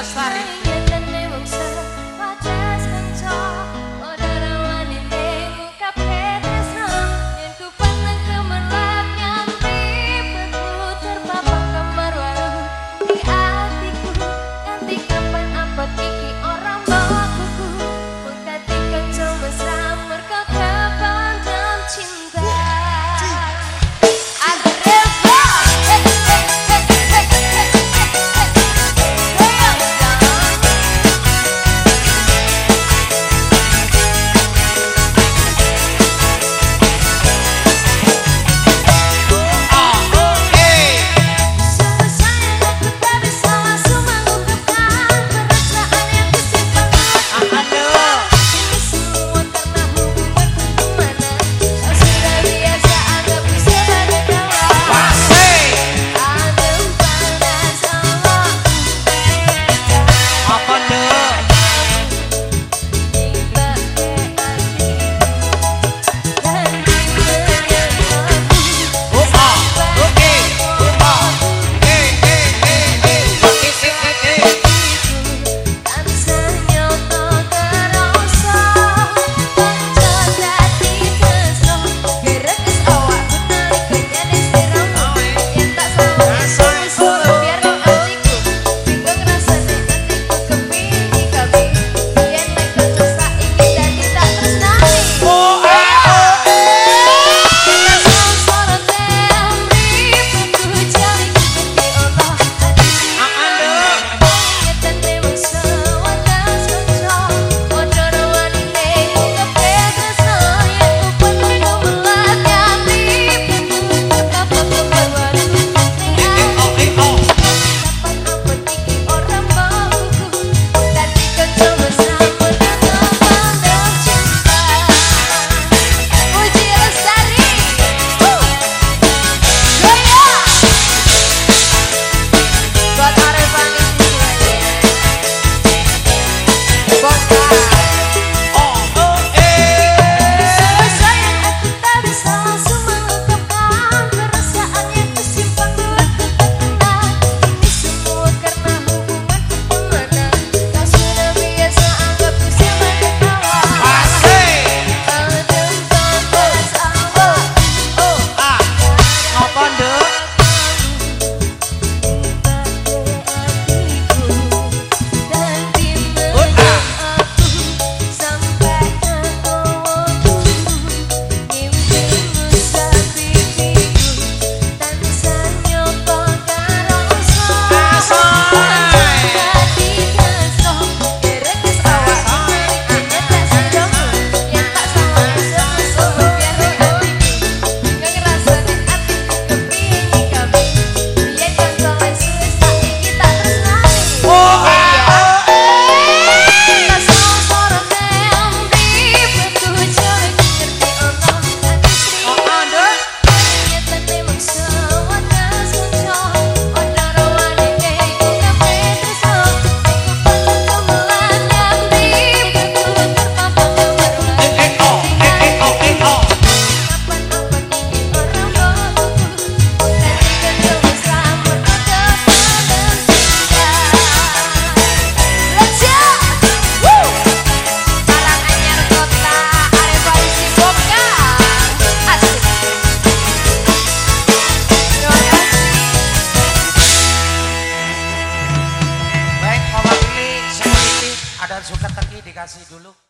aniversário. Suka teki dikasih dulu.